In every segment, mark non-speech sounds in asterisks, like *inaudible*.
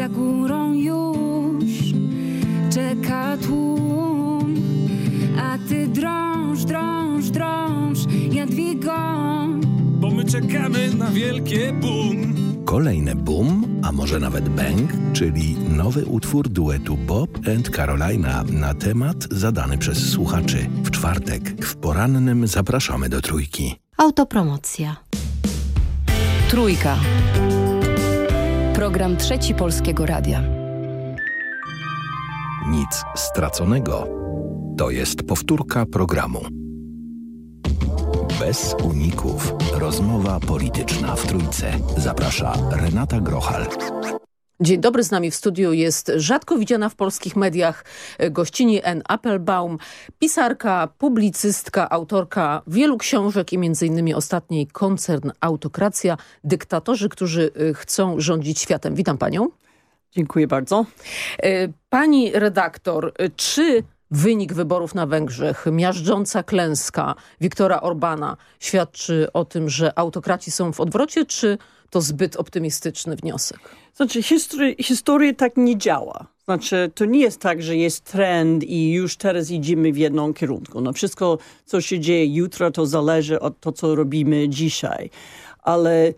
za górą już czeka tłum. A ty drąż, drąż, drąż, Jadwigo, Bo my czekamy na wielkie boom. Kolejne boom, a może nawet bang, czyli nowy utwór duetu Bob and Carolina na temat zadany przez słuchaczy. W czwartek w porannym zapraszamy do trójki. Autopromocja. Trójka. Program Trzeci Polskiego Radia. Nic straconego. To jest powtórka programu. Bez uników. Rozmowa polityczna w trójce. Zaprasza Renata Grochal. Dzień dobry, z nami w studiu jest rzadko widziana w polskich mediach e, gościni N. Applebaum, pisarka, publicystka, autorka wielu książek i między innymi ostatniej koncern Autokracja, dyktatorzy, którzy e, chcą rządzić światem. Witam panią. Dziękuję bardzo. E, Pani redaktor, czy wynik wyborów na Węgrzech, miażdżąca klęska Wiktora Orbana świadczy o tym, że autokraci są w odwrocie, czy to zbyt optymistyczny wniosek? Znaczy, historia, tak nie działa. Znaczy, to nie jest tak, że jest trend i już teraz idziemy w jedną kierunku. No wszystko, co się dzieje jutro, to zależy od to, co robimy dzisiaj. Ale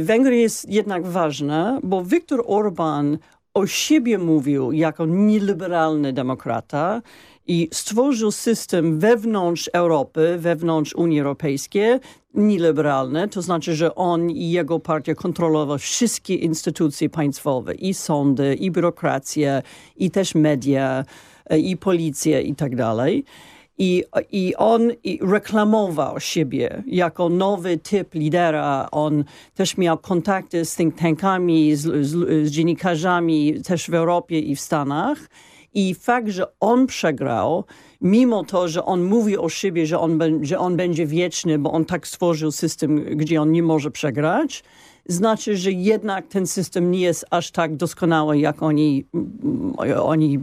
Węgry jest jednak ważne, bo Viktor Orban o siebie mówił jako nieliberalny demokrata i stworzył system wewnątrz Europy, wewnątrz Unii Europejskiej nieliberalny, to znaczy, że on i jego partia kontrolował wszystkie instytucje państwowe, i sądy, i biurokrację, i też media, i policję i tak dalej. I, I on reklamował siebie jako nowy typ lidera. On też miał kontakty z think tankami, z, z, z dziennikarzami też w Europie i w Stanach. I fakt, że on przegrał, mimo to, że on mówi o siebie, że on, że on będzie wieczny, bo on tak stworzył system, gdzie on nie może przegrać, znaczy, że jednak ten system nie jest aż tak doskonały, jak oni, oni,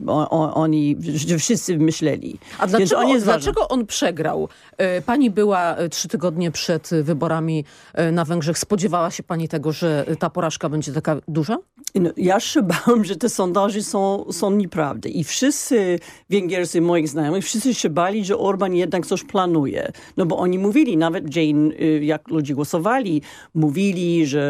oni że wszyscy myśleli. A dlaczego, on, dlaczego on przegrał? E, pani była e, trzy tygodnie przed wyborami e, na Węgrzech. Spodziewała się pani tego, że ta porażka będzie taka duża? No, ja się bałam, że te sondaże są, są nieprawdy. I wszyscy węgierscy moich znajomych, wszyscy się bali, że Orban jednak coś planuje. No bo oni mówili, nawet Jane, jak ludzie głosowali, mówili, że,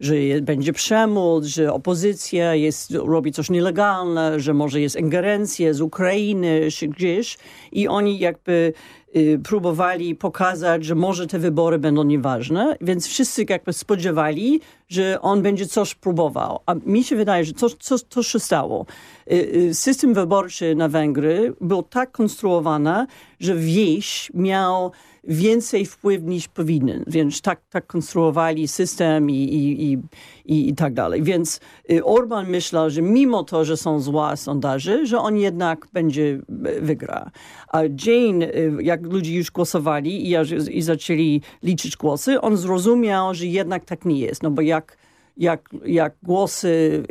że będzie przemoc, że opozycja jest, robi coś nielegalne, że może jest ingerencja z Ukrainy czy gdzieś. I oni jakby y, próbowali pokazać, że może te wybory będą nieważne, więc wszyscy jakby spodziewali, że on będzie coś próbował. A mi się wydaje, że coś, coś, coś się stało. Y, y, system wyborczy na Węgry był tak konstruowany, że wieś miał więcej wpływ niż powinien. Więc tak, tak konstruowali system i, i, i, i, i tak dalej. Więc Orban myślał, że mimo to, że są złe sondaże, że on jednak będzie wygra. A Jane, jak ludzie już głosowali i, i zaczęli liczyć głosy, on zrozumiał, że jednak tak nie jest. No bo jak jak, jak głosy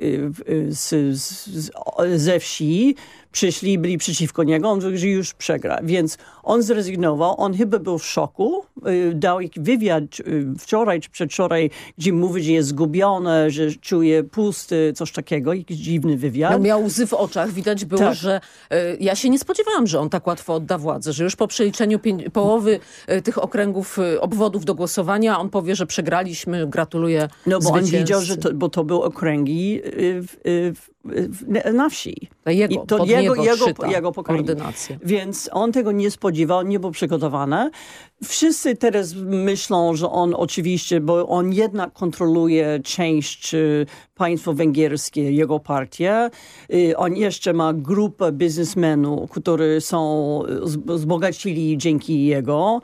z, z, ze wsi przyszli, byli przeciwko niego, on że już przegra. Więc on zrezygnował, on chyba był w szoku, y, dał wywiad y, wczoraj czy przedwczoraj, gdzie mówi, że jest zgubiony, że czuje pusty, coś takiego, jakiś dziwny wywiad. No miał łzy w oczach, widać było, tak. że y, ja się nie spodziewałam, że on tak łatwo odda władzę, że już po przeliczeniu połowy tych okręgów, obwodów do głosowania, on powie, że przegraliśmy, gratuluję No bo on wiedział, że to, bo to były okręgi na wsi. Jego, I to jego, jego, jego koordynacja. Więc on tego nie spodziewał, nie był przygotowany. Wszyscy teraz myślą, że on oczywiście, bo on jednak kontroluje część y, państwo węgierskie, jego partię. Y, on jeszcze ma grupę biznesmenów, którzy są zbogacili dzięki jego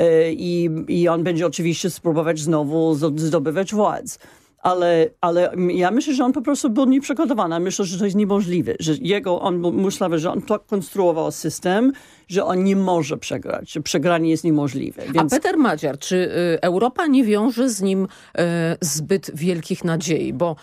y, i, i on będzie oczywiście spróbować znowu zdobywać władzę ale, ale ja myślę, że on po prostu był nieprzygotowany. Myślę, że to jest niemożliwe, że jego, on myślał, że on tak konstruował system, że on nie może przegrać, że przegranie jest niemożliwe. Więc... A Peter Madziar, czy y, Europa nie wiąże z nim y, zbyt wielkich nadziei? Bo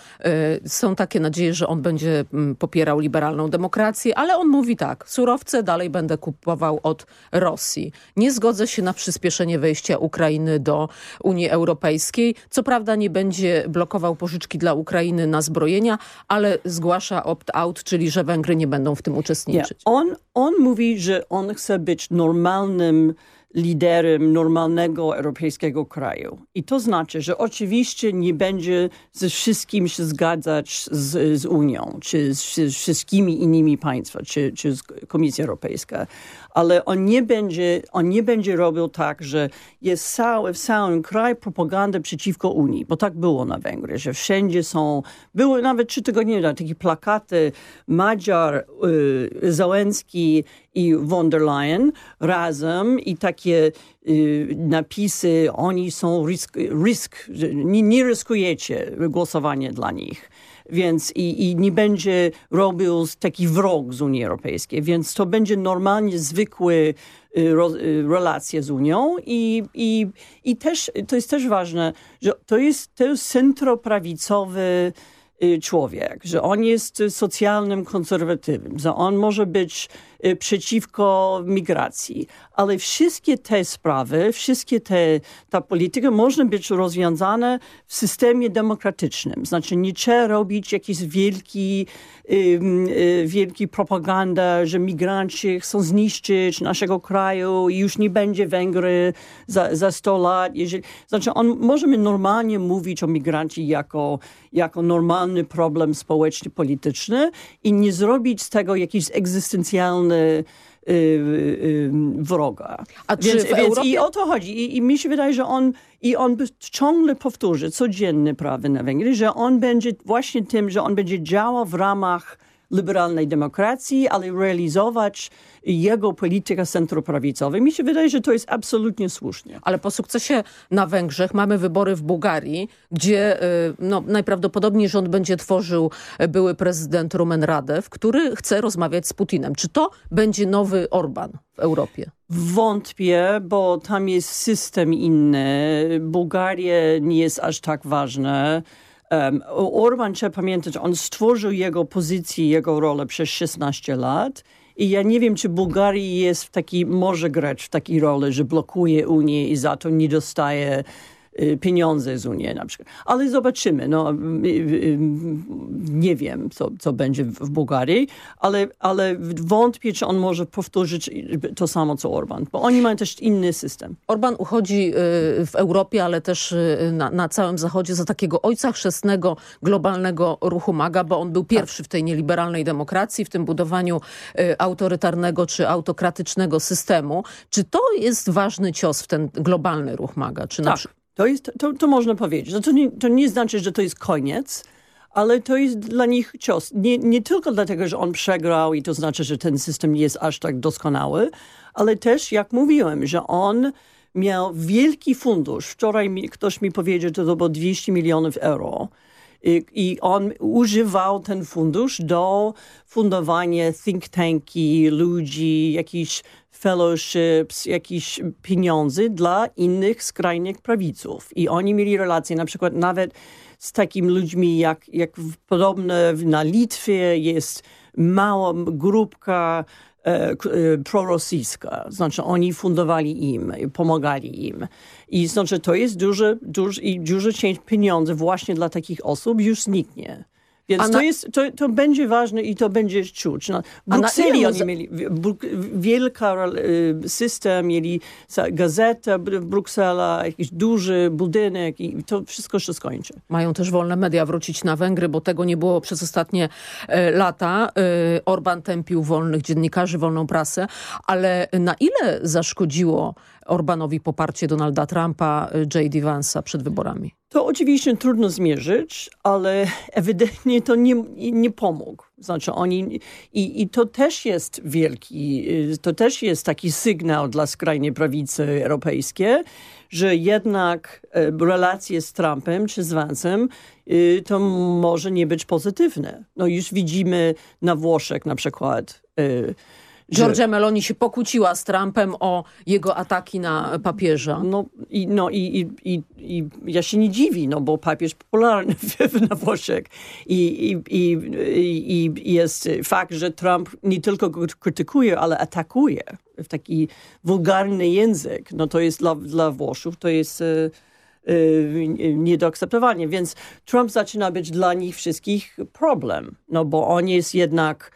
y, są takie nadzieje, że on będzie mm, popierał liberalną demokrację, ale on mówi tak, surowce dalej będę kupował od Rosji. Nie zgodzę się na przyspieszenie wejścia Ukrainy do Unii Europejskiej. Co prawda nie będzie blokował pożyczki dla Ukrainy na zbrojenia, ale zgłasza opt-out, czyli że Węgry nie będą w tym uczestniczyć. Yeah. On, on mówi, że on chce być normalnym liderem normalnego europejskiego kraju. I to znaczy, że oczywiście nie będzie ze wszystkim się zgadzać z, z Unią, czy z, z wszystkimi innymi państwami, czy, czy z Komisją Europejską, ale on nie będzie, on nie będzie robił tak, że jest cały, w całym kraju propaganda przeciwko Unii, bo tak było na Węgrzech, że wszędzie są, były nawet trzy tygodnie takie plakaty Madziar, y, Załęcki i von der Leyen razem i takie y, napisy, oni są risk, risk nie, nie ryskujecie głosowanie dla nich więc i, i nie będzie robił taki wrog z Unii Europejskiej, więc to będzie normalnie zwykły y, y, relacje z Unią i, i, i też to jest też ważne, że to jest, to jest centroprawicowy człowiek, że on jest socjalnym konserwatywnym, że on może być Y, przeciwko migracji. Ale wszystkie te sprawy, wszystkie te, ta polityka może być rozwiązane w systemie demokratycznym. Znaczy nie trzeba robić jakiejś wielki, y, propaganda, że migranci chcą zniszczyć naszego kraju i już nie będzie Węgry za, za 100 lat. Jeżeli, znaczy on, możemy normalnie mówić o migranci jako, jako normalny problem społeczny-polityczny i nie zrobić z tego jakiś egzystencjalny Y, y, wroga. A czy więc, Europie... I o to chodzi. I, I, mi się wydaje, że on, i on ciągle powtórzy codziennie prawy na Węgry, że on będzie właśnie tym, że on będzie działał w ramach liberalnej demokracji, ale realizować jego politykę centroprawicowa. Mi się wydaje, że to jest absolutnie słusznie. Ale po sukcesie na Węgrzech mamy wybory w Bułgarii, gdzie y, no, najprawdopodobniej rząd będzie tworzył były prezydent Rumen Radew, który chce rozmawiać z Putinem. Czy to będzie nowy Orban w Europie? Wątpię, bo tam jest system inny. Bułgaria nie jest aż tak ważna. Um, Orban, trzeba pamiętać, on stworzył jego pozycję, jego rolę przez 16 lat i ja nie wiem, czy Bułgarii jest w taki, może grać w takiej roli, że blokuje Unię i za to nie dostaje pieniądze z Unii na przykład. Ale zobaczymy. No, y, y, nie wiem, co, co będzie w Bułgarii, ale, ale wątpię, czy on może powtórzyć to samo, co Orban, bo oni mają też inny system. Orban uchodzi w Europie, ale też na, na całym Zachodzie za takiego ojca chrzestnego globalnego ruchu MAGA, bo on był pierwszy w tej nieliberalnej demokracji, w tym budowaniu autorytarnego czy autokratycznego systemu. Czy to jest ważny cios w ten globalny ruch MAGA? Czy tak. To, jest, to, to można powiedzieć. To, nie, to nie znaczy, że to jest koniec, ale to jest dla nich cios. Nie, nie tylko dlatego, że on przegrał i to znaczy, że ten system nie jest aż tak doskonały, ale też, jak mówiłem, że on miał wielki fundusz. Wczoraj mi, ktoś mi powiedział, że to było 200 milionów euro. I, I, on używał ten fundusz do fundowania think tanki, ludzi, jakichś fellowships, jakieś pieniądze dla innych skrajnych prawiców. I oni mieli relacje na przykład nawet z takimi ludźmi, jak, jak podobne na Litwie jest mała grupka prorosyjska. Znaczy oni fundowali im, pomagali im. I znaczy to jest duże, i duża część pieniędzy właśnie dla takich osób już zniknie. Więc na... to, jest, to, to będzie ważne i to będzie czuć. No, w Brukseli oni mieli wielka y, system, mieli gazetę Bruksela, jakiś duży budynek i to wszystko się skończy. Mają też wolne media wrócić na Węgry, bo tego nie było przez ostatnie e, lata. E, Orban tępił wolnych dziennikarzy, wolną prasę, ale na ile zaszkodziło Orbanowi poparcie Donalda Trumpa, J.D. Vance'a przed wyborami? To oczywiście trudno zmierzyć, ale ewidentnie to nie, nie pomógł. Znaczy oni, i, i to też jest wielki, to też jest taki sygnał dla skrajnej prawicy europejskiej, że jednak e, relacje z Trumpem czy z Vance'em y, to może nie być pozytywne. No już widzimy na Włoszech na przykład y, Georgia Meloni się pokłóciła z Trumpem o jego ataki na papieża. No i, no i, i, i, ja się nie dziwi, no bo papież popularny *laughs* na Włoszech. I, i, i, i jest fakt, że Trump nie tylko go krytykuje, ale atakuje w taki wulgarny język. No to jest dla, dla Włoszów, to jest e, nie do akceptowania. Więc Trump zaczyna być dla nich wszystkich problem. No bo on jest jednak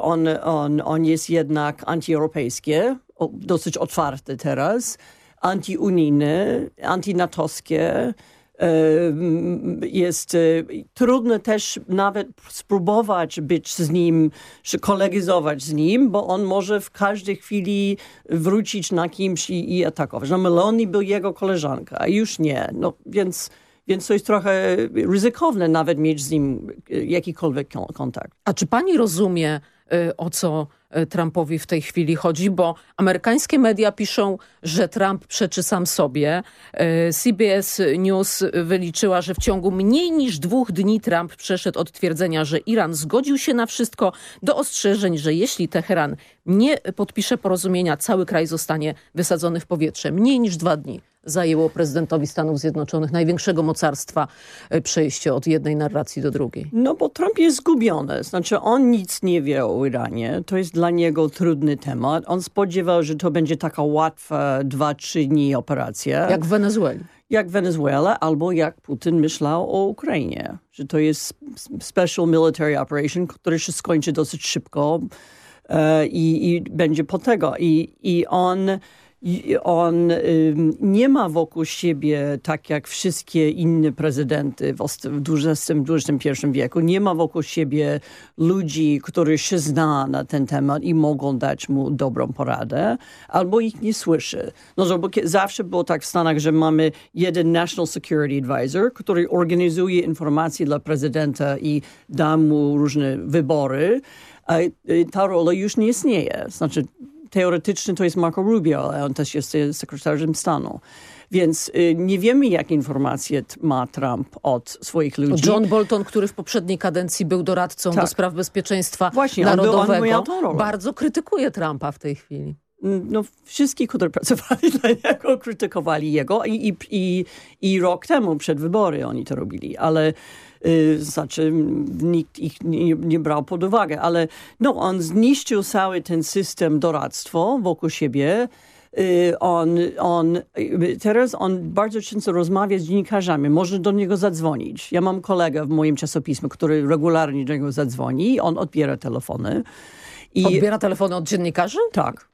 on, on, on jest jednak antyeuropejskie, dosyć otwarty teraz, antyunijny, antynatowskie. Y, jest y, trudno też nawet spróbować być z nim, czy kolegizować z nim, bo on może w każdej chwili wrócić na kimś i, i atakować. No Meloni był jego koleżanka, a już nie. No więc więc to jest trochę ryzykowne nawet mieć z nim e, jakikolwiek kontakt. A czy pani rozumie, e, o co e, Trumpowi w tej chwili chodzi, bo amerykańskie media piszą, że Trump przeczy sam sobie. CBS News wyliczyła, że w ciągu mniej niż dwóch dni Trump przeszedł od twierdzenia, że Iran zgodził się na wszystko, do ostrzeżeń, że jeśli Teheran nie podpisze porozumienia, cały kraj zostanie wysadzony w powietrze. Mniej niż dwa dni zajęło prezydentowi Stanów Zjednoczonych, największego mocarstwa, e, przejście od jednej narracji do drugiej? No bo Trump jest zgubiony. Znaczy on nic nie wie o Iranie. To jest dla niego trudny temat. On spodziewał, że to będzie taka łatwa dwa, trzy dni operacja. Jak w Wenezueli jak Wenezuela, albo jak Putin myślał o Ukrainie. Że to jest special military operation, który się skończy dosyć szybko e, i, i będzie po tego. I, i on on nie ma wokół siebie, tak jak wszystkie inne prezydenty w XXI wieku, nie ma wokół siebie ludzi, których się zna na ten temat i mogą dać mu dobrą poradę, albo ich nie słyszy. No, bo zawsze było tak w Stanach, że mamy jeden National Security Advisor, który organizuje informacje dla prezydenta i da mu różne wybory, a ta rola już nie istnieje. Znaczy teoretyczny to jest Marco Rubio, ale on też jest sekretarzem stanu. Więc y, nie wiemy, jakie informacje ma Trump od swoich ludzi. John Bolton, który w poprzedniej kadencji był doradcą tak. do spraw bezpieczeństwa Właśnie, narodowego, on on bardzo krytykuje Trumpa w tej chwili. No, wszystkich, którzy pracowali dla niego, krytykowali jego i, i, i, i rok temu przed wybory oni to robili, ale znaczy nikt ich nie, nie, brał pod uwagę, ale no, on zniszczył cały ten system doradztwa wokół siebie. Y, on, on, y, teraz on bardzo często rozmawia z dziennikarzami, może do niego zadzwonić. Ja mam kolegę w moim czasopismie, który regularnie do niego zadzwoni, on odbiera telefony. I, odbiera telefony od dziennikarzy? Tak.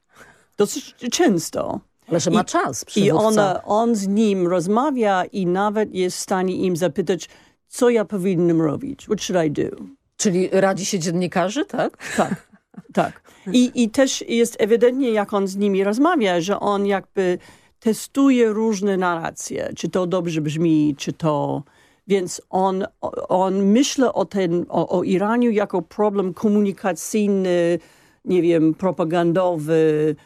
Dosyć często. Ale że ma czas, I on, on z nim rozmawia i nawet jest w stanie im zapytać, co ja powinnam robić? What should I do? Czyli radzi się dziennikarzy, tak? Tak, *laughs* tak. I, I też jest ewidentnie, jak on z nimi rozmawia, że on jakby testuje różne narracje. Czy to dobrze brzmi, czy to... Więc on, on myśli o, ten, o, o Iranie jako problem komunikacyjny, nie wiem, propagandowy,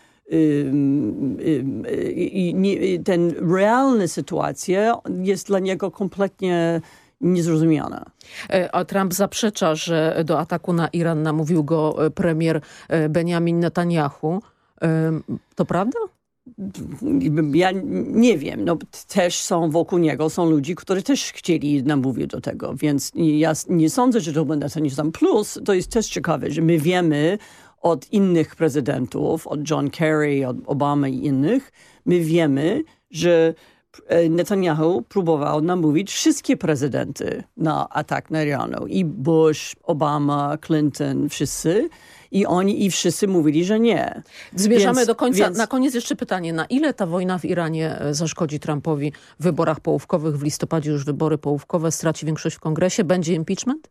i ten realna sytuacja jest dla niego kompletnie niezrozumiana. E, a Trump zaprzecza, że do ataku na Iran namówił go e, premier e, Benjamin Netanyahu. To prawda? Ja nie wiem, no też są wokół niego, są ludzi, którzy też chcieli namówić do tego, więc ja nie sądzę, że to będzie ten plus. To jest też ciekawe, że my wiemy od innych prezydentów, od John Kerry, od Obama i innych, my wiemy, że Netanyahu próbował namówić wszystkie prezydenty na atak na Iranu. I Bush, Obama, Clinton, wszyscy. I oni i wszyscy mówili, że nie. Zmierzamy więc, do końca. Więc... Na koniec jeszcze pytanie. Na ile ta wojna w Iranie e, zaszkodzi Trumpowi w wyborach połówkowych? W listopadzie już wybory połówkowe. Straci większość w kongresie. Będzie impeachment?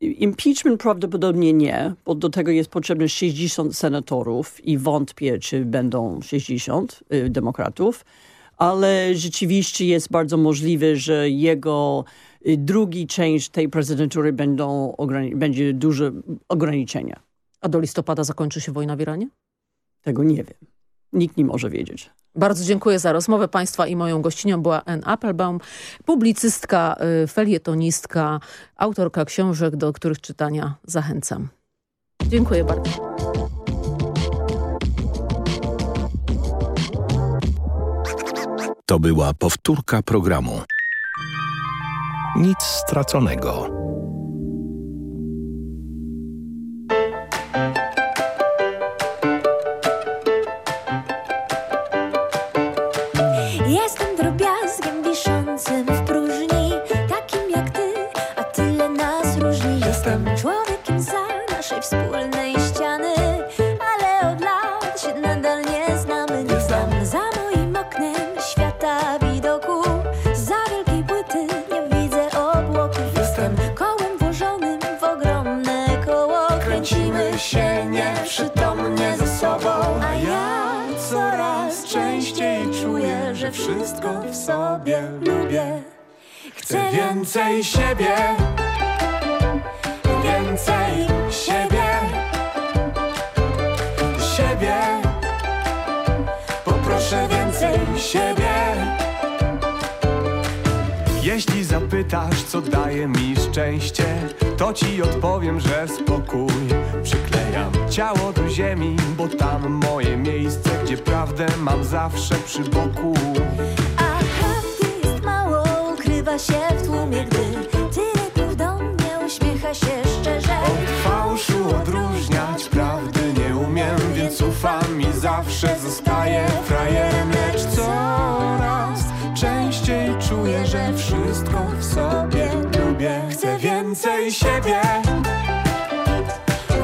Impeachment prawdopodobnie nie, bo do tego jest potrzebne 60 senatorów i wątpię, czy będą 60 y, demokratów ale rzeczywiście jest bardzo możliwe, że jego y, drugi część tej prezydentury będą będzie duże ograniczenia. A do listopada zakończy się wojna w Iranie? Tego nie wiem. Nikt nie może wiedzieć. Bardzo dziękuję za rozmowę Państwa i moją gościnią była Ann Applebaum, publicystka, y, felietonistka, autorka książek, do których czytania zachęcam. Dziękuję bardzo. To była powtórka programu. Nic straconego. Jestem drobiazgiem wiszącym w próżni, takim jak ty, a tyle nas różni. Jestem człowiekiem za naszej wspólnej że wszystko w sobie lubię. Chcę więcej siebie, więcej siebie, siebie. Poproszę więcej siebie. Jeśli zapytasz, co daje mi szczęście, to ci odpowiem, że spokój przyklejam ciało do ziemi, bo tam moje miejsce, gdzie prawdę mam zawsze przy boku. A prawdy jest mało, ukrywa się w tłumie, gdy tyle dni do mnie uśmiecha się szczerze. Od fałszu odróżniać prawdy nie umiem, więc ufam i zawsze zostaję frajerem, lecz coraz częściej czuję, że wszystko w sobie lubię. Chcę więcej siebie,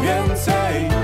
więcej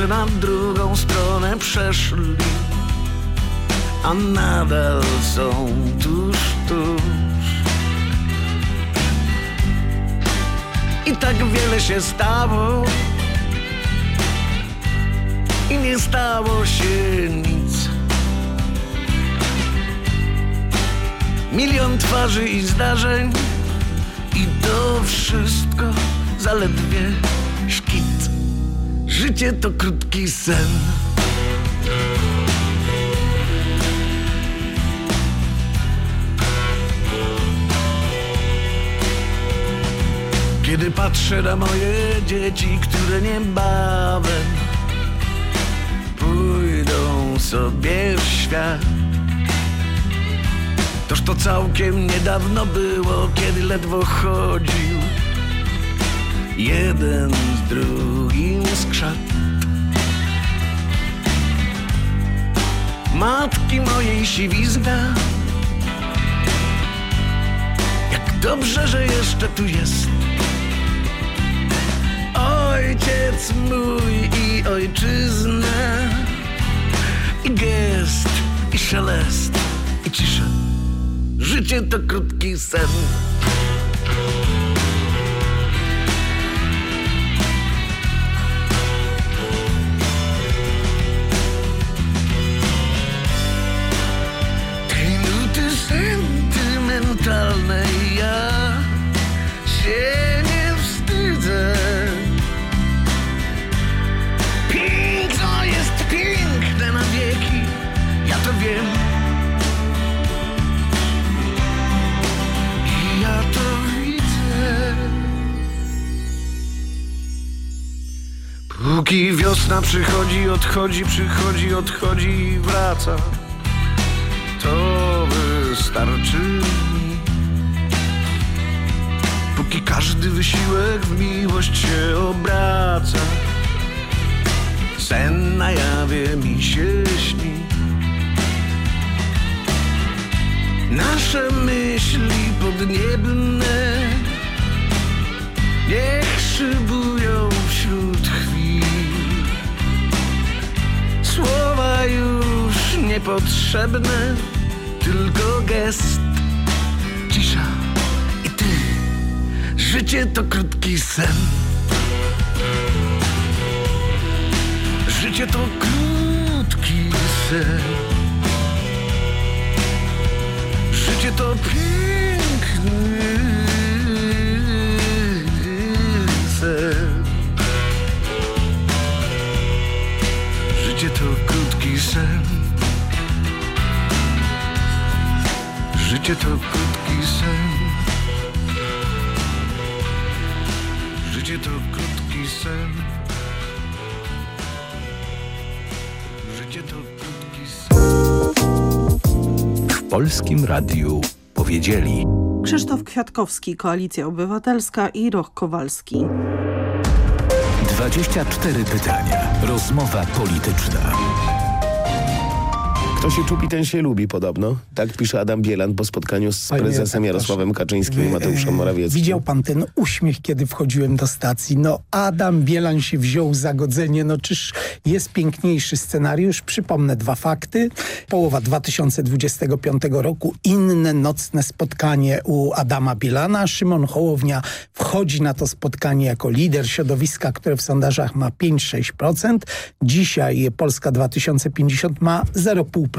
Którzy na drugą stronę przeszli, a nadal są tuż, tuż. I tak wiele się stało i nie stało się nic. Milion twarzy i zdarzeń i to wszystko zaledwie. Życie to krótki sen. Kiedy patrzę na moje dzieci, które niebawem pójdą sobie w świat. Toż to całkiem niedawno było, kiedy ledwo chodził jeden z drugim skrzat. Matki mojej siwizna, jak dobrze, że jeszcze tu jest. Ojciec mój i ojczyzna, i gest, i szelest, i cisza. Życie to krótki sen. ja się nie wstydzę. Piękno jest piękne na wieki, ja to wiem. I ja to widzę. Póki wiosna przychodzi, odchodzi, przychodzi, odchodzi i wraca to wystarczy Póki każdy wysiłek w miłość się obraca, sen na jawie mi się śni. Nasze myśli podniebne niech szybują wśród chwil. Słowa już niepotrzebne, tylko gest, Życie to krótki sen. Życie to krótki sen. Życie to piękny sen. Życie to krótki sen. Życie to krótki sen. Życie to krótki sen. Życie to krótki sen. W Polskim Radiu powiedzieli Krzysztof Kwiatkowski, Koalicja Obywatelska i Roch Kowalski. 24 pytania. Rozmowa polityczna. Kto się czupi, ten się lubi podobno. Tak pisze Adam Bielan po spotkaniu z Panie prezesem Jarosławem Kaczyńskim i Wy, Mateuszem e, Morawieckim. Widział pan ten uśmiech, kiedy wchodziłem do stacji. No Adam Bielan się wziął za godzenie. No czyż jest piękniejszy scenariusz? Przypomnę dwa fakty. Połowa 2025 roku. Inne nocne spotkanie u Adama Bielana. Szymon Hołownia wchodzi na to spotkanie jako lider środowiska, które w sondażach ma 5-6%. Dzisiaj Polska 2050 ma 0,5%.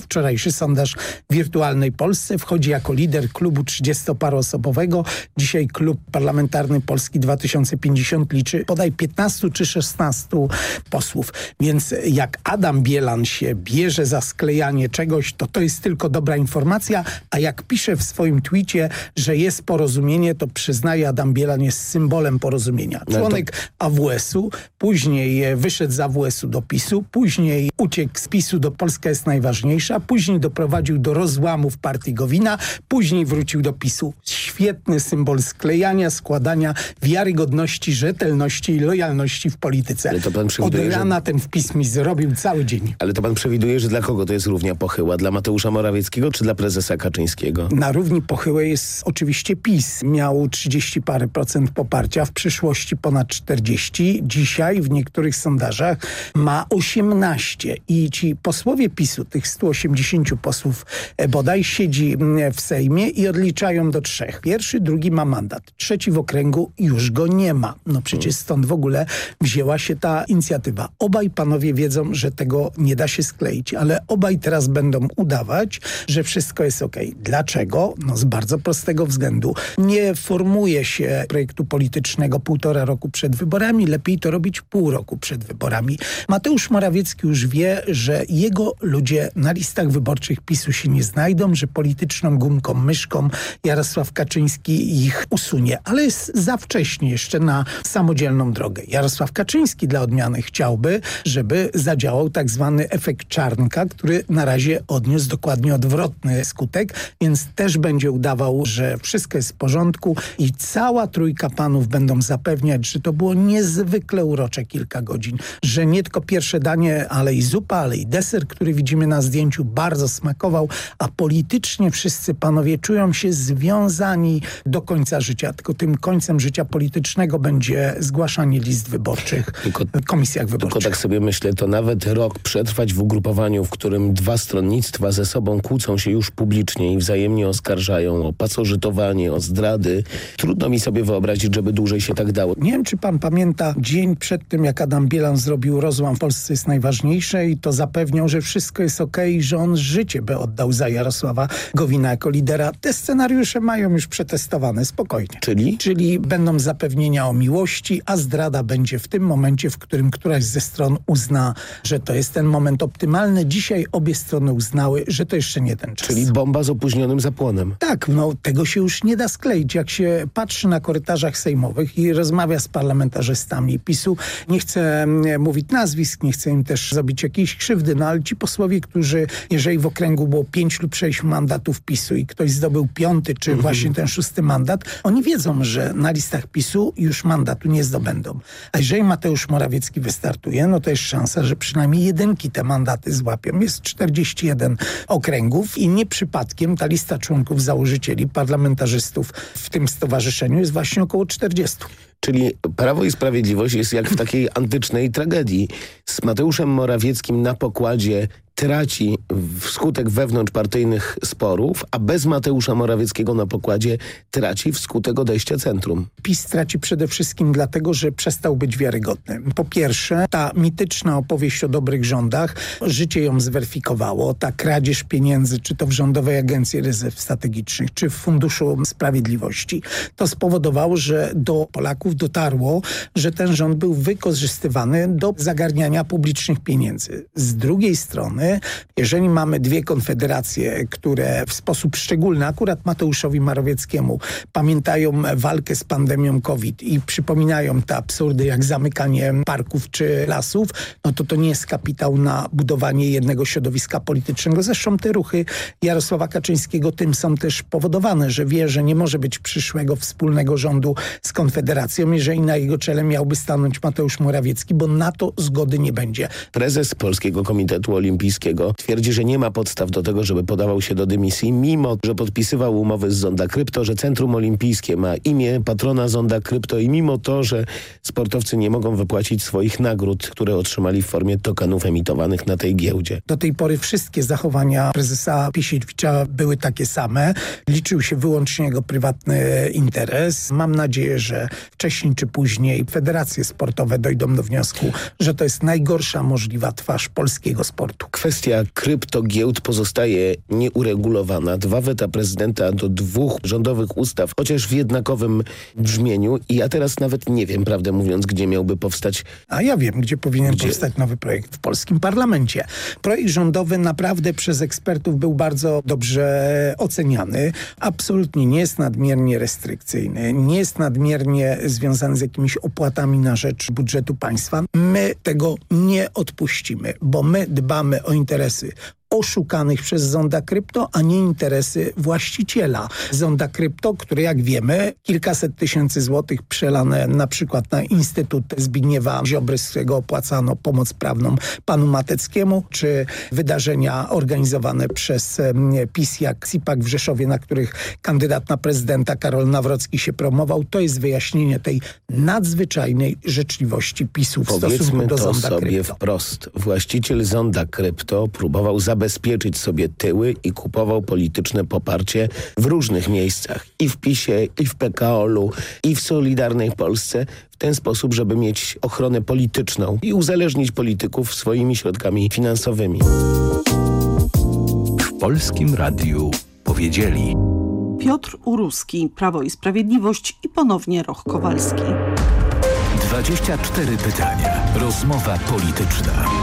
Wczorajszy sondaż w wirtualnej Polsce wchodzi jako lider klubu 30-paroosobowego. Dzisiaj klub parlamentarny Polski 2050 liczy podaj 15 czy 16 posłów. Więc jak Adam Bielan się bierze za sklejanie czegoś, to to jest tylko dobra informacja, a jak pisze w swoim twicie, że jest porozumienie, to przyznaje Adam Bielan jest symbolem porozumienia. No to- Członek AWS-u, później wyszedł z AWS-u do PiSu, później uciekł z PiSu do Polska jest najważniejsza, później doprowadził do rozłamów partii Gowina, później wrócił do PiSu. Świetny symbol sklejania, składania wiarygodności, rzetelności i lojalności w polityce. Ale to pan Od przewiduje, że- rana ten wpis mi zrobił cały dzień. Ale to pan przewiduje, że dla kogo to jest równia pochyła? Dla Mateusza Morawieckiego czy dla prezesa Kaczyńskiego? Na równi pochyłej jest oczywiście PiS. Miał 30 parę procent poparcia, w przyszłości ponad 40. Dzisiaj w niektórych sondażach ma 18. I ci posłowie PiSu, tych 180 posłów e, bodaj, siedzi w Sejmie i odliczają do trzech. Pierwszy, drugi ma mandat. Trzeci w okręgu już go nie ma. No przecież stąd w ogóle wzięła się ta inicjatywa. Obaj panowie wiedzą, że tego nie da się skleić, ale obaj teraz będą udawać, że wszystko jest ok. Dlaczego? No z bardzo prostego względu. Nie formuje się projektu politycznego półtora roku przed wyborami, lepiej to robić pół roku przed wyborami. Mateusz Morawiecki już wie, że jego ludzie ludzie na listach wyborczych PiSu się nie znajdą, że polityczną gumką, myszką Jarosław Kaczyński ich usunie. Ale jest za wcześnie jeszcze na samodzielną drogę. Jarosław Kaczyński dla odmiany chciałby, żeby zadziałał tak zwany efekt czarnka, który na razie odniósł dokładnie odwrotny skutek, więc też będzie udawał, że wszystko jest w porządku i cała trójka panów będą zapewniać, że to było niezwykle urocze kilka godzin, że nie tylko pierwsze danie, ale i zupa, ale i deser, który widzimy na zdjęciu, bardzo smakował, a politycznie wszyscy panowie czują się związani do końca życia. Tylko tym końcem życia politycznego będzie zgłaszanie list wyborczych tylko, w komisjach wyborczych. Tylko tak sobie myślę, to nawet rok przetrwać w ugrupowaniu, w którym dwa stronnictwa ze sobą kłócą się już publicznie i wzajemnie oskarżają o pasożytowanie, o zdrady. Trudno mi sobie wyobrazić, żeby dłużej się tak dało. Nie wiem, czy pan pamięta dzień przed tym, jak Adam Bielan zrobił rozłam w Polsce jest najważniejsze i to zapewniał, że wszystko jest okay, że on życie by oddał za Jarosława Gowina jako lidera. Te scenariusze mają już przetestowane spokojnie. Czyli? Czyli będą zapewnienia o miłości, a zdrada będzie w tym momencie, w którym któraś ze stron uzna, że to jest ten moment optymalny. Dzisiaj obie strony uznały, że to jeszcze nie ten czas. Czyli bomba z opóźnionym zapłonem. Tak, no tego się już nie da skleić. Jak się patrzy na korytarzach sejmowych i rozmawia z parlamentarzystami PiSu, nie chcę mm, mówić nazwisk, nie chcę im też zrobić jakiejś krzywdy, no ale ci posłowie, którzy, jeżeli w okręgu było pięć lub sześć mandatów PiSu i ktoś zdobył piąty, czy mhm. właśnie ten szósty mandat, oni wiedzą, że na listach PiSu już mandatu nie zdobędą. A jeżeli Mateusz Morawiecki wystartuje, no to jest szansa, że przynajmniej jedynki te mandaty złapią. Jest 41 okręgów i nie przypadkiem ta lista członków założycieli, parlamentarzystów w tym stowarzyszeniu jest właśnie około 40. Czyli Prawo i Sprawiedliwość jest jak w takiej antycznej tragedii. Z Mateuszem Morawieckim na pokładzie traci wskutek wewnątrzpartyjnych sporów, a bez Mateusza Morawieckiego na pokładzie traci wskutek odejścia centrum. PiS traci przede wszystkim dlatego, że przestał być wiarygodny. Po pierwsze, ta mityczna opowieść o dobrych rządach, życie ją zweryfikowało. Ta kradzież pieniędzy, czy to w Rządowej Agencji Rezerw Strategicznych, czy w Funduszu Sprawiedliwości, to spowodowało, że do Polaków dotarło, że ten rząd był wykorzystywany do zagarniania publicznych pieniędzy. Z drugiej strony jeżeli mamy dwie konfederacje, które w sposób szczególny, akurat Mateuszowi Morawieckiemu, pamiętają walkę z pandemią COVID i przypominają te absurdy jak zamykanie parków czy lasów, no to to nie jest kapitał na budowanie jednego środowiska politycznego. Zresztą te ruchy Jarosława Kaczyńskiego tym są też powodowane, że wie, że nie może być przyszłego wspólnego rządu z Konfederacją, jeżeli na jego czele miałby stanąć Mateusz Morawiecki, bo na to zgody nie będzie. Prezes Polskiego Komitetu Olimpijskiego twierdzi, że nie ma podstaw do tego, żeby podawał się do dymisji, mimo że podpisywał umowy z Zonda Krypto, że Centrum Olimpijskie ma imię patrona Zonda Krypto i mimo to, że sportowcy nie mogą wypłacić swoich nagród, które otrzymali w formie tokenów emitowanych na tej giełdzie. Do tej pory wszystkie zachowania prezesa Pisiewicza były takie same. Liczył się wyłącznie jego prywatny interes. Mam nadzieję, że wcześniej czy później federacje sportowe dojdą do wniosku, że to jest najgorsza możliwa twarz polskiego sportu. Kwestia kryptogiełd pozostaje nieuregulowana. Dwa weta prezydenta do dwóch rządowych ustaw, chociaż w jednakowym brzmieniu. I ja teraz nawet nie wiem, prawdę mówiąc, gdzie miałby powstać. A ja wiem, gdzie powinien gdzie? powstać nowy projekt w polskim parlamencie. Projekt rządowy naprawdę przez ekspertów był bardzo dobrze oceniany. Absolutnie nie jest nadmiernie restrykcyjny, nie jest nadmiernie związany z jakimiś opłatami na rzecz budżetu państwa. My tego nie odpuścimy, bo my dbamy o interesy oszukanych przez Zonda Krypto, a nie interesy właściciela Zonda Krypto, który jak wiemy kilkaset tysięcy złotych przelane na przykład na Instytut Zbigniewa Ziobry, z którego opłacano pomoc prawną panu Mateckiemu, czy wydarzenia organizowane przez PiS jak CIPAK w Rzeszowie, na których kandydat na prezydenta Karol Nawrocki się promował. To jest wyjaśnienie tej nadzwyczajnej życzliwości PiSu w Powiedzmy stosunku do to Zonda sobie Krypto. wprost. Właściciel Zonda Krypto próbował zabrać zabezpieczyć sobie tyły i kupował polityczne poparcie w różnych miejscach. I w PiSie, i w PKO-u, i w Solidarnej Polsce w ten sposób, żeby mieć ochronę polityczną i uzależnić polityków swoimi środkami finansowymi. W Polskim Radiu powiedzieli Piotr Uruski, Prawo i Sprawiedliwość i ponownie Roch Kowalski. 24 pytania. Rozmowa polityczna.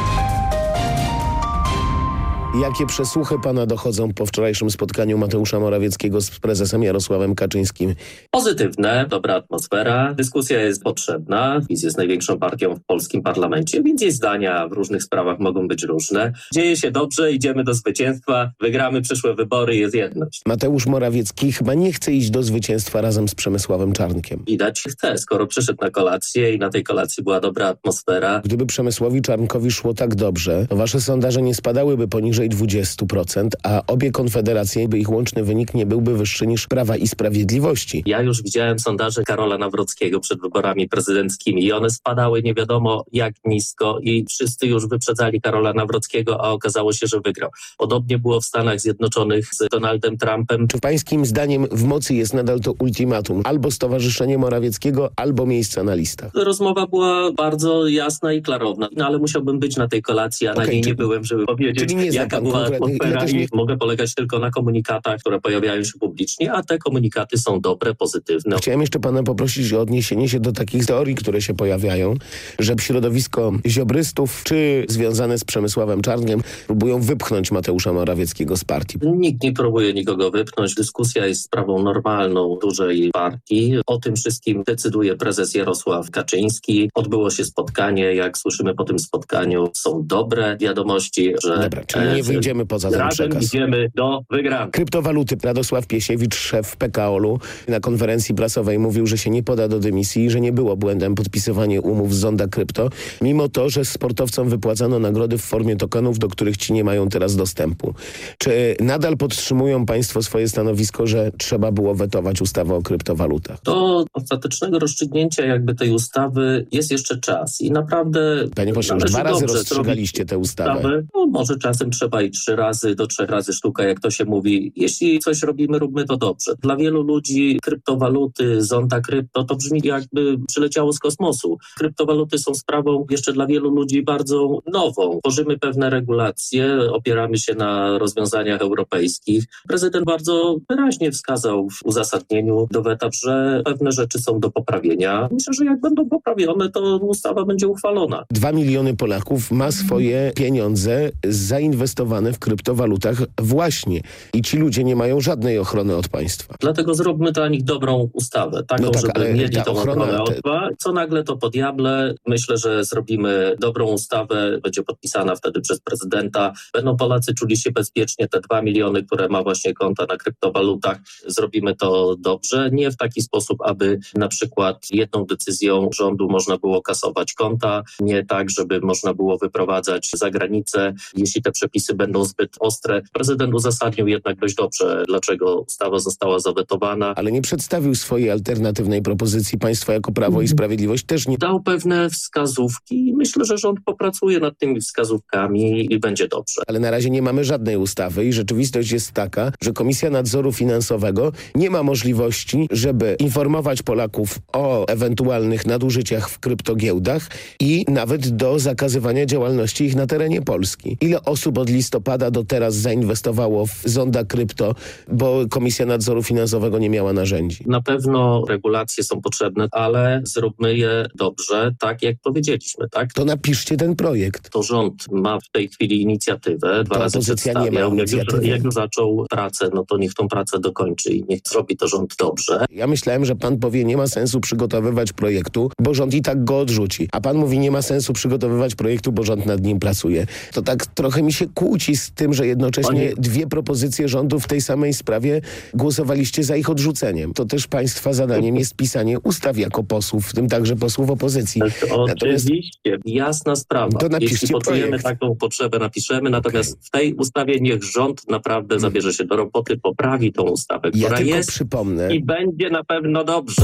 Jakie przesłuchy pana dochodzą po wczorajszym spotkaniu Mateusza Morawieckiego z prezesem Jarosławem Kaczyńskim? Pozytywne, dobra atmosfera. Dyskusja jest potrzebna. PiS jest największą partią w polskim parlamencie, więc jej zdania w różnych sprawach mogą być różne. Dzieje się dobrze, idziemy do zwycięstwa, wygramy przyszłe wybory, jest jedność. Mateusz Morawiecki chyba nie chce iść do zwycięstwa razem z Przemysławem Czarnkiem. Widać chce, skoro przyszedł na kolację i na tej kolacji była dobra atmosfera. Gdyby Przemysłowi Czarnkowi szło tak dobrze, to wasze sondaże nie spadałyby poniżej 20%, a obie konfederacje, by ich łączny wynik nie byłby wyższy niż Prawa i Sprawiedliwości. Ja już widziałem sondaże Karola Nawrockiego przed wyborami prezydenckimi i one spadały nie wiadomo jak nisko i wszyscy już wyprzedzali Karola Nawrockiego, a okazało się, że wygrał. Podobnie było w Stanach Zjednoczonych z Donaldem Trumpem. Czy pańskim zdaniem w mocy jest nadal to ultimatum? Albo Stowarzyszenie Morawieckiego, albo miejsca na listach. Rozmowa była bardzo jasna i klarowna, no ale musiałbym być na tej kolacji, a Okej, na niej czyli- nie byłem, żeby powiedzieć, nie zna pan była atmosfera nie- mogę polegać tylko na komunikatach, które pojawiają się publicznie, a te komunikaty są dobre, pozytywne. Chciałem jeszcze pana poprosić o odniesienie się do takich teorii, które się pojawiają, że środowisko ziobrystów, czy związane z Przemysławem Czarnkiem, próbują wypchnąć Mateusza Morawieckiego z partii. Nikt nie próbuje nikogo wypchnąć. Dyskusja jest sprawą normalną dużej partii. O tym wszystkim decyduje prezes Jarosław Kaczyński. Odbyło się spotkanie. Jak słyszymy po tym spotkaniu, są dobre wiadomości, że Dobra, czyli nie wyjdziemy poza ten przekaz. idziemy do wygranej. Kryptowaluty. Radosław Piesiewicz, szef PKOL-u, na konferencji prasowej mówił, że się nie poda do dymisji i że nie było błędem podpisywanie umów z Zonda Krypto, mimo to, że sportowcom wypłacano nagrody w formie tokenów, do których ci nie mają teraz dostępu. Czy nadal podtrzymują państwo swoje stanowisko, że trzeba było wetować ustawę o kryptowalutach? Do ostatecznego rozstrzygnięcia jakby tej ustawy jest jeszcze czas i naprawdę Panie pośle, już dwa razy rozstrzygaliście tę ustawę. ustawę. No, może czasem trzeba i trzy razy, do trzech razy sztuka, jak to się mówi. Jeśli coś robimy, róbmy to dobrze. Dla wielu ludzi kryptowaluty, zonda krypto, to brzmi jakby przyleciało z kosmosu. Kryptowaluty są sprawą jeszcze dla wielu ludzi bardzo nową. Tworzymy pewne regulacje, opieramy się na rozwiązaniach europejskich. Prezydent bardzo wyraźnie wskazał w uzasadnieniu do weta, że pewne rzeczy są do poprawienia. Myślę, że jak będą poprawione, to ustawa będzie uchwalona. Dwa miliony Polaków ma swoje pieniądze zainwestowane w kryptowalutach właśnie i ci ludzie nie mają żadnej ochrony od państwa. Dlatego zróbmy dla nich dobrą ustawę, taką, No tak, żeby mieli tą ochronę te- od. Co nagle to po diable. Myślę, że zrobimy dobrą ustawę, będzie podpisana wtedy przez prezydenta. Będą Polacy czuli się bezpiecznie, te dwa miliony, które ma właśnie konta na kryptowalutach. Zrobimy to dobrze, nie w taki sposób, aby na przykład jedną decyzją rządu można było kasować konta, nie tak, żeby można było wyprowadzać za granicę, jeśli te przepisy będą zbyt ostre. Prezydent uzasadnił jednak dość dobrze, dlaczego ustawa została zawetowana. Ale nie przedstawił swojej alternatywnej propozycji państwa jako Prawo i Sprawiedliwość też nie... Dał pewne wskazówki i myślę, że rząd popracuje nad tymi wskazówkami i będzie dobrze. Ale na razie nie mamy żadnej ustawy i rzeczywistość jest taka, że Komisja Nadzoru Finansowego nie ma możliwości, żeby informować Polaków o ewentualnych nadużyciach w kryptogiełdach i nawet do zakazywania działalności ich na terenie Polski. Ile osób od listopada do teraz zainwestowało w zonda krypto, bo Komisja Nadzoru Finansowego nie miała narzędzi? Na pewno regulacje są potrzebne, ale zróbmy je dobrze, tak jak powiedzieliśmy, tak? To napiszcie ten projekt. To rząd ma w tej chwili inicjatywę, dwa To razy opozycja nie ma. Jak inicjatywy. jak już zaczął pracę, no to niech tą pracę dokończy i niech zrobi to rząd dobrze. Ja myślałem, że pan powie, nie ma sensu przygotowywać projektu, bo rząd i tak go odrzuci. A pan mówi, nie ma sensu przygotowywać projektu, bo rząd nad nim pracuje. To tak trochę mi się kłóci z tym, że jednocześnie Panie- dwie propozycje rządu w tej samej sprawie głosowaliście za ich odrzuceniem. To też państwa zadaniem jest pisanie ustaw jako posłów, w tym także posłów opozycji. Natomiast Oczywiście, jasna sprawa. To napiszcie Jeśli poczujemy projekt. taką potrzebę, napiszemy. Natomiast w tej ustawie niech rząd naprawdę zabierze się do roboty, poprawi tą ustawę, ja która tylko jest przypomnę, i będzie na pewno dobrze.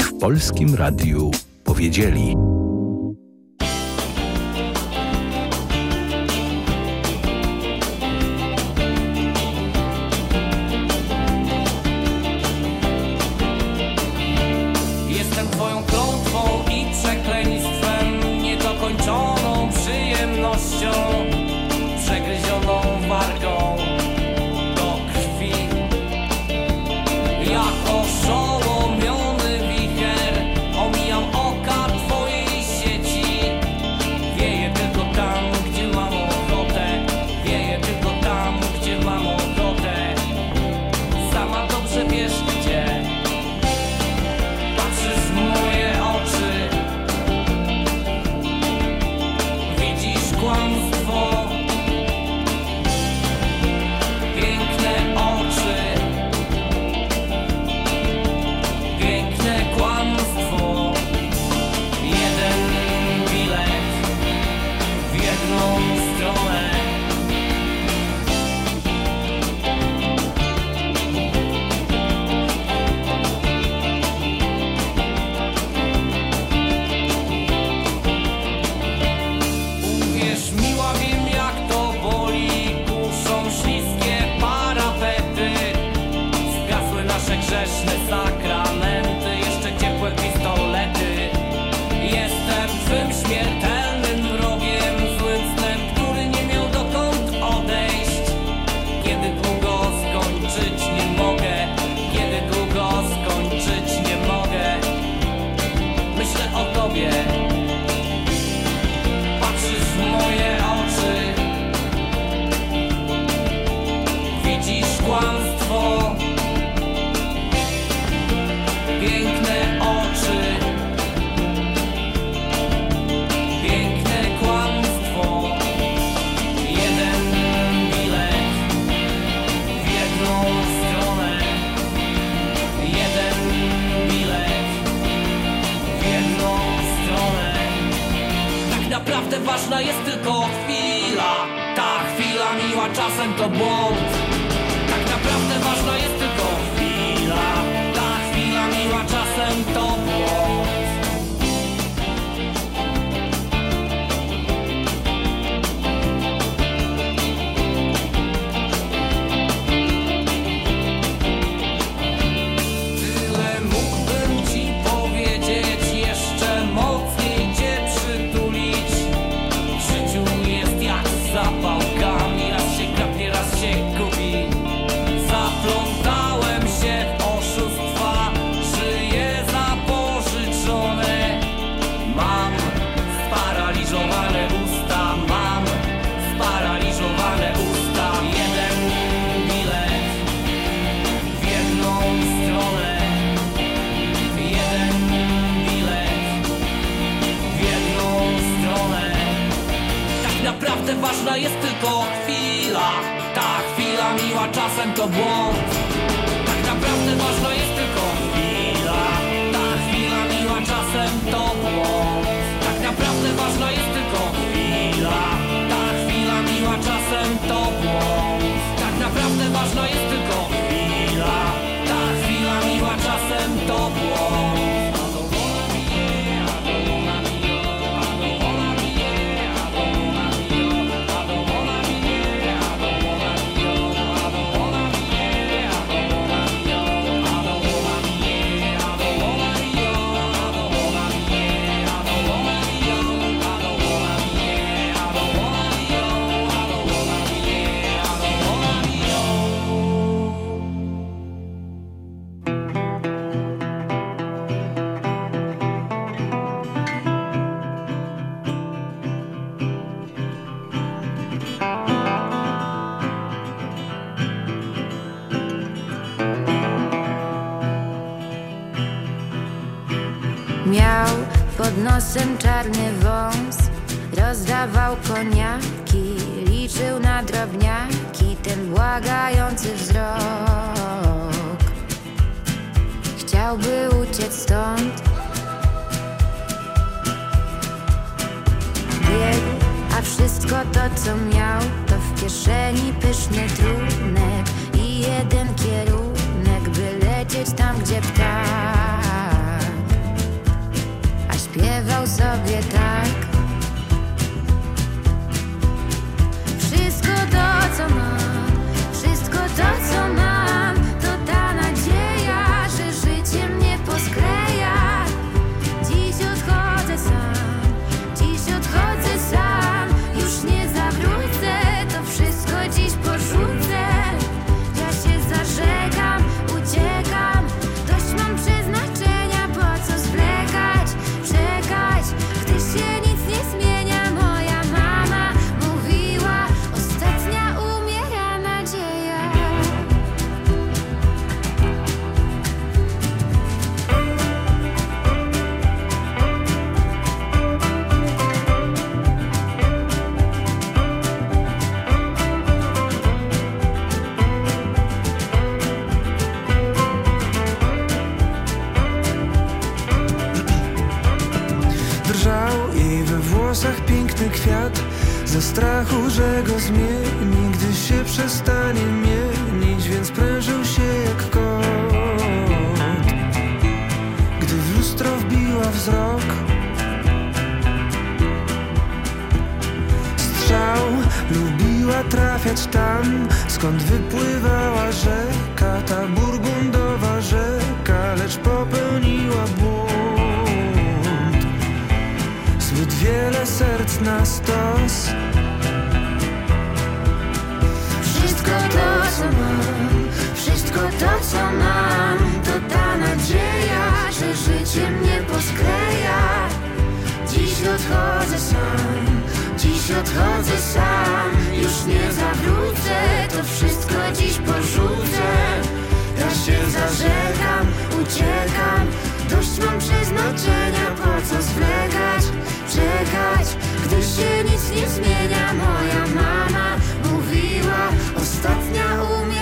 W Polskim Radiu powiedzieli Pod nosem czarny wąs. Rozdawał koniaki Liczył na drobniaki Ten błagający wzrok. Chciałby uciec stąd. Biegł, a wszystko to co miał To w kieszeni pyszny trunek I jeden kierunek By lecieć tam gdzie ptak śpiewał sobie tak. Wszystko to, co mam, wszystko to, co mam świat Ze strachu, że go zmieni Gdy się przestanie mienić Więc prężył się jak kot. Gdy w lustro wbiła wzrok Strzał lubiła trafiać tam Skąd wypływała rzeka Ta burgunda na stos. Wszystko to co mam, wszystko to co mam To ta nadzieja, że życie mnie poskleja. Dziś odchodzę sam, dziś odchodzę sam. Już nie zawrócę, to wszystko dziś porzucę. Ja się zażegam, uciekam. Dość mam przeznaczenia, po co zwlekać, czekać Gdy się nic nie zmienia, moja mama mówiła Ostatnia umiera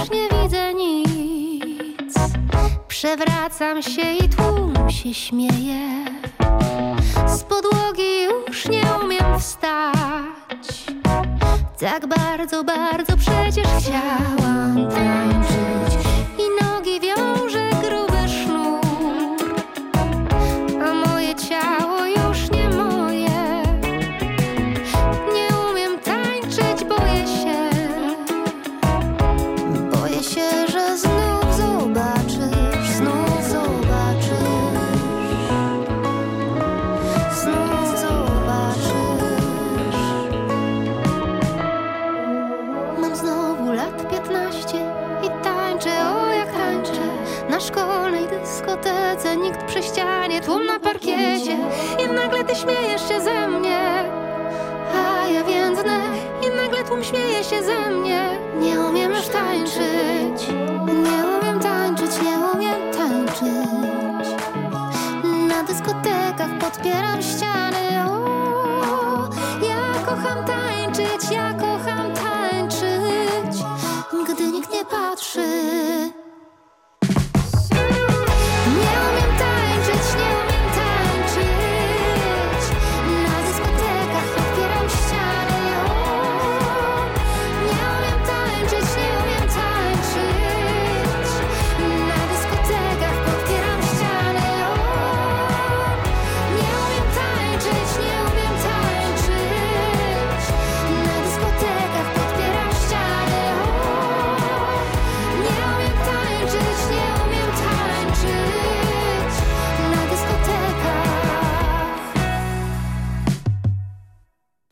już nie widzę nic. Przewracam się i tłum się śmieje. Z podłogi już nie umiem wstać. Tak bardzo, bardzo przecież chciałam tańczyć i nogi wiążą. śmieje się ze mnie. Nie umiem już tańczyć. Nie umiem tańczyć, nie umiem tańczyć. Na dyskotekach podpieram ściany. O, Ja kocham tańczyć, ja kocham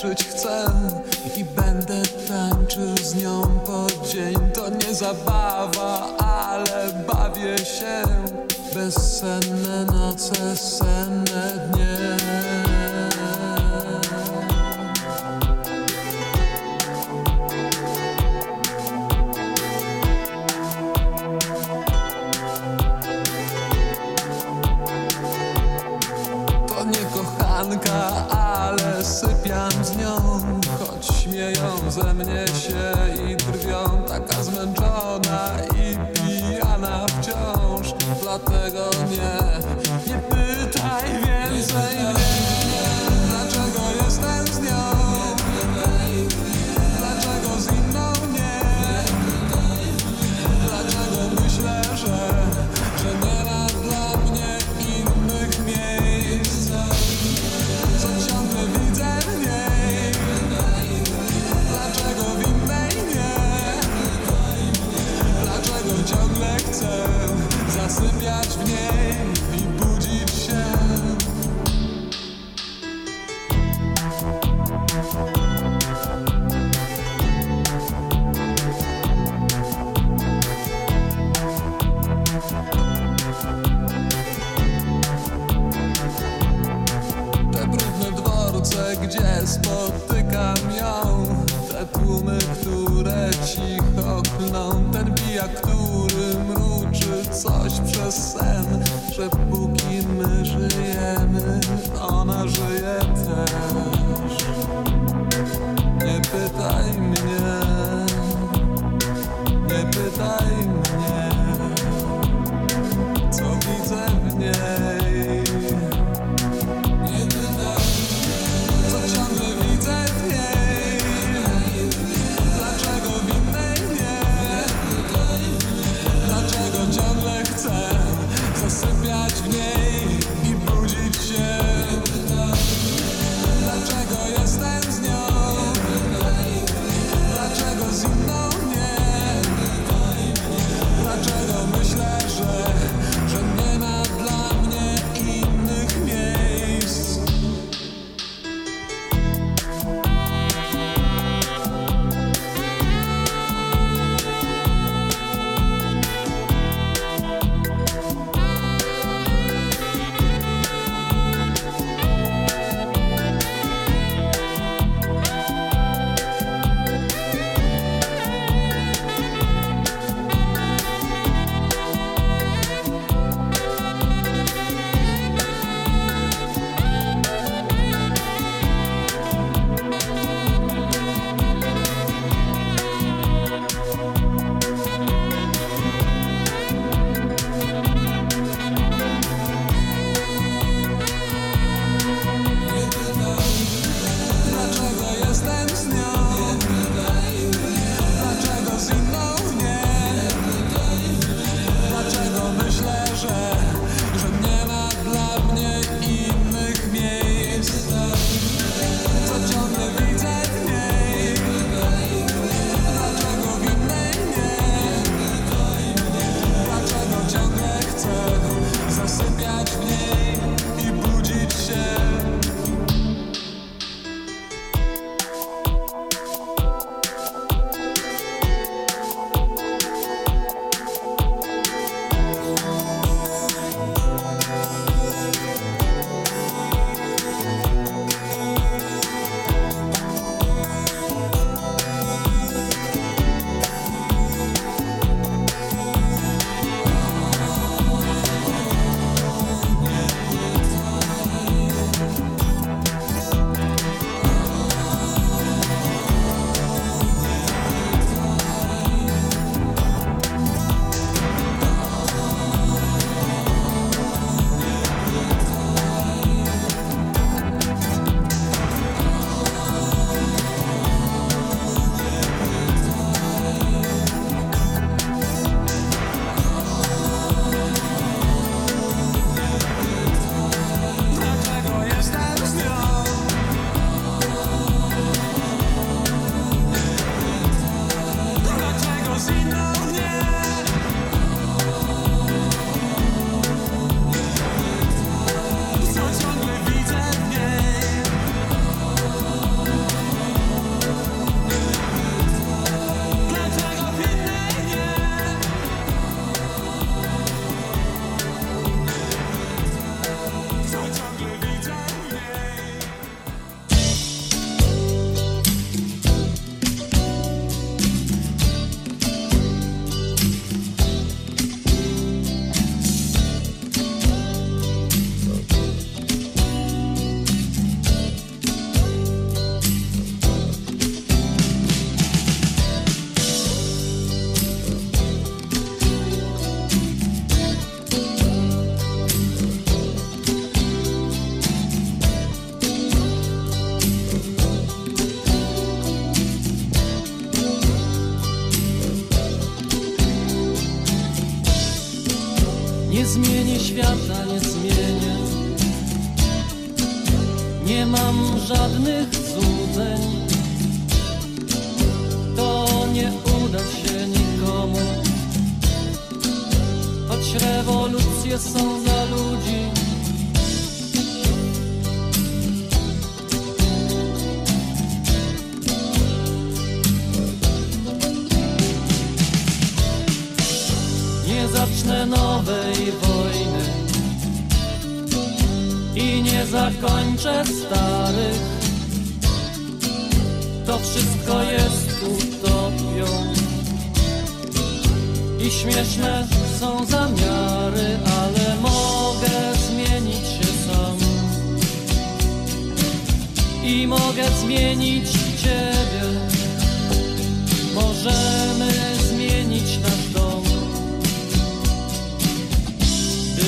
tańczyć chcę i będę tańczył z nią po dzień. To nie zabawa, ale bawię się bezsenne noce, senne dnie.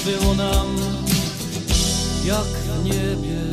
Było nam jak w niebie